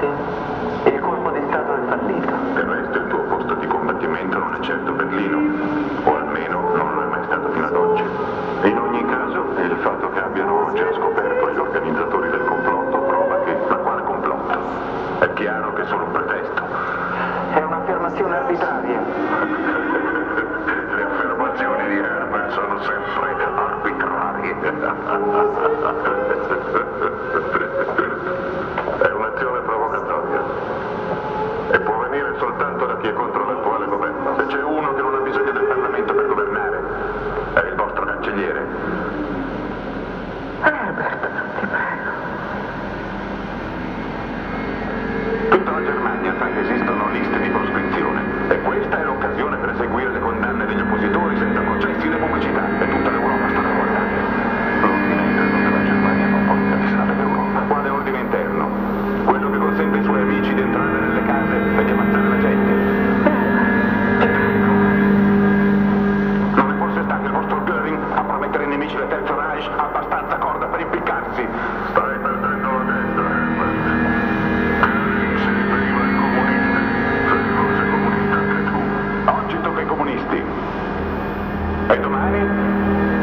soldati il colpo di Stato è fallito. Del resto il tuo posto di combattimento non è certo Berlino, o almeno non lo è mai stato fino ad oggi. In ogni caso, il fatto che abbiano già scoperto gli organizzatori del complotto prova che... Ma quale complotto? È chiaro che sono un pretesto. È un'affermazione arbitraria. Le affermazioni di Herbert sono sempre arbitrarie.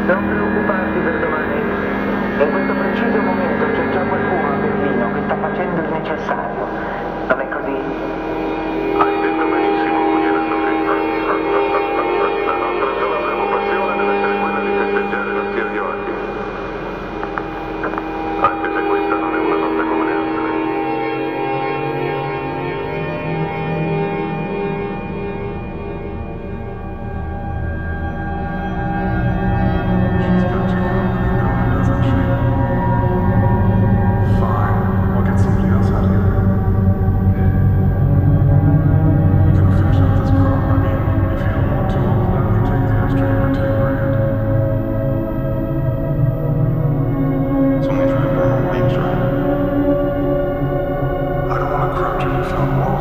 Don't do no more.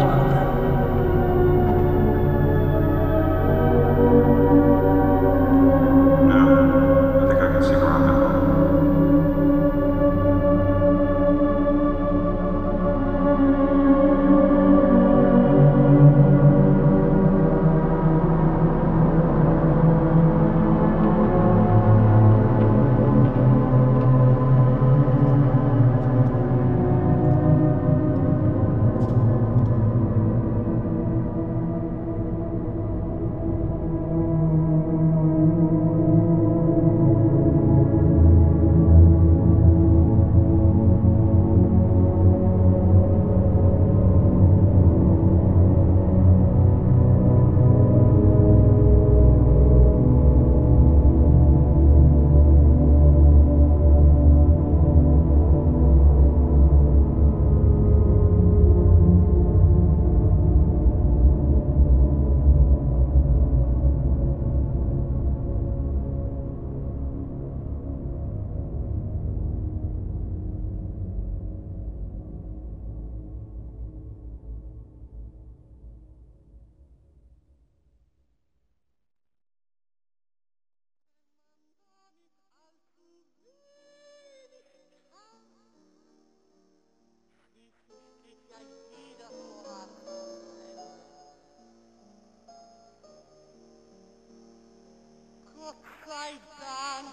Gott sei Dank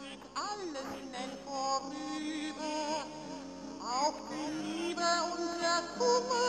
geht alles schnell vorüber, auch die Liebe und der Kummer.